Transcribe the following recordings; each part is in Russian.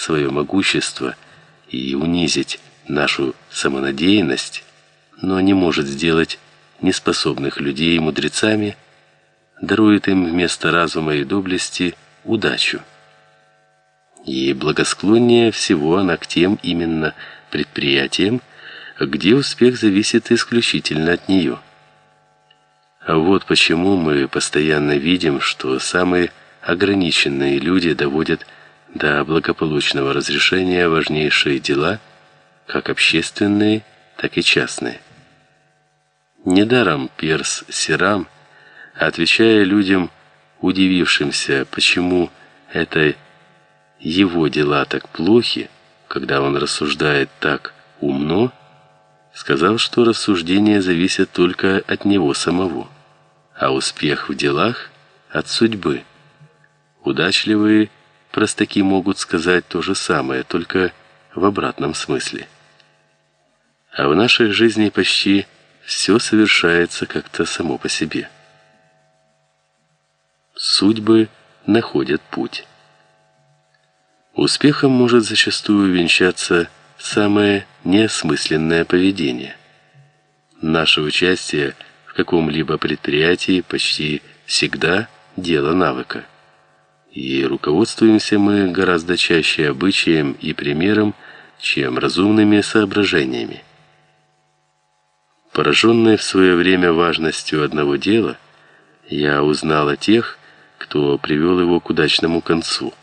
свое могущество и унизить нашу самонадеянность, но не может сделать неспособных людей мудрецами, дарует им вместо разума и доблести удачу. И благосклоннее всего она к тем именно предприятиям, где успех зависит исключительно от нее. А вот почему мы постоянно видим, что самые ограниченные люди доводят до благополучного разрешения важнейшие дела, как общественные, так и частные. Недаром Перс Сирам, отвечая людям, удивившимся, почему это его дела так плохи, когда он рассуждает так умно, сказал, что рассуждения зависят только от него самого, а успех в делах от судьбы. Удачливые простаки могут сказать то же самое, только в обратном смысле. А в нашей жизни почти все совершается как-то само по себе. Судьбы находят путь. Успехом может зачастую венчаться самое неосмысленное поведение. Наше участие в каком-либо предприятии почти всегда дело навыка. И руководствуемся мы гораздо чаще обычаем и примером, чем разумными соображениями. Пораженный в свое время важностью одного дела, я узнал о тех, кто привел его к удачному концу,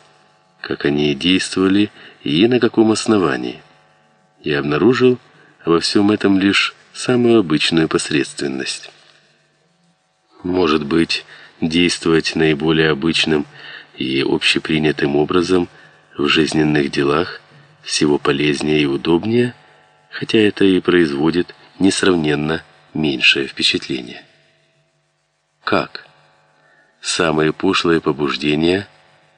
как они действовали и на каком основании и обнаружил во всем этом лишь самую обычную посредственность. Может быть, действовать наиболее обычным и общепринятым образом в жизненных делах всего полезнее и удобнее, хотя это и производит несравненно меньшее впечатление. Как? Самые пошлые побуждения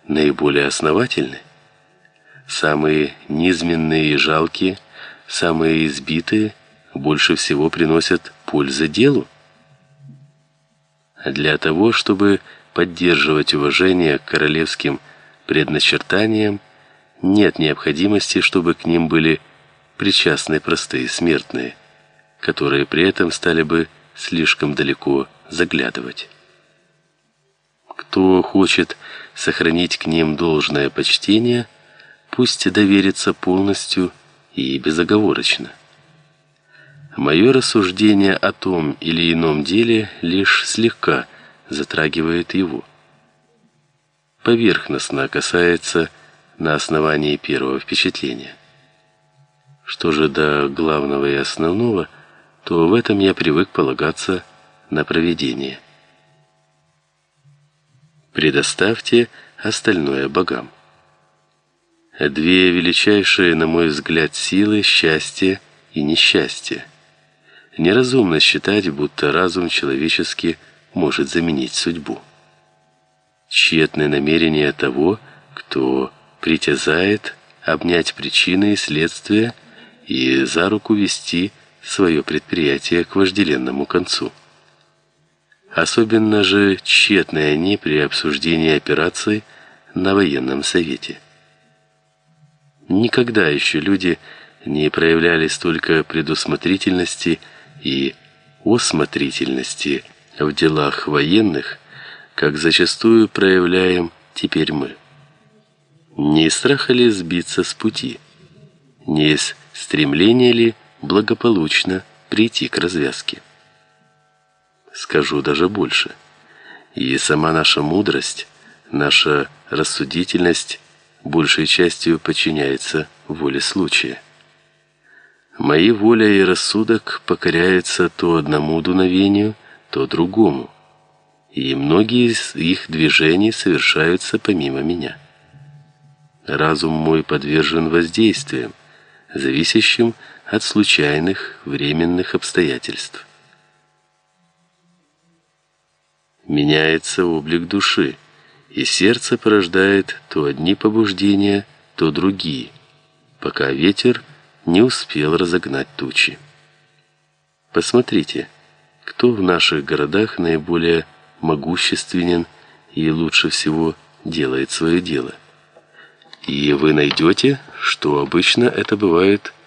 наиболее основательны. Самые низменные и жалкие – самые избитые больше всего приносят пользы делу. Для того, чтобы поддерживать уважение к королевским предначертаниям, нет необходимости, чтобы к ним были причастны простые смертные, которые при этом стали бы слишком далеко заглядывать. Кто хочет сохранить к ним должное почтение, пусть доверится полностью и безоговорочно. Мое рассуждение о том или ином деле лишь слегка затрагивает его. Поверхностно касается на основании первого впечатления. Что же до главного и основного, то в этом я привык полагаться на провидение. Предоставьте остальное богам. Две величайшие, на мой взгляд, силы счастье и несчастье. Неразумно считать, будто разум человеческий может заменить судьбу. Тщетное намерение того, кто притязает обнять причины и следствия и за руку вести свое предприятие к вожделенному концу. Особенно же тщетны они при обсуждении операций на военном совете. Никогда еще люди не проявляли столько предусмотрительности и осмотрительности в делах военных, как зачастую проявляем теперь мы. Не из страха ли сбиться с пути? Не из стремления ли благополучно прийти к развязке? Скажу даже больше. И сама наша мудрость, наша рассудительность большей частью подчиняется воле случая. Мои воля и рассудок покоряются то одному дуновению, то другому, и многие из их движений совершаются помимо меня. Разум мой подвержен воздействиям, зависящим от случайных временных обстоятельств. Меняется облик души и сердце порождает то одни побуждения, то другие, пока ветер не успел разогнать тучи. Посмотрите, кто в наших городах наиболее могущественен и лучше всего делает свое дело. И вы найдете, что обычно это бывает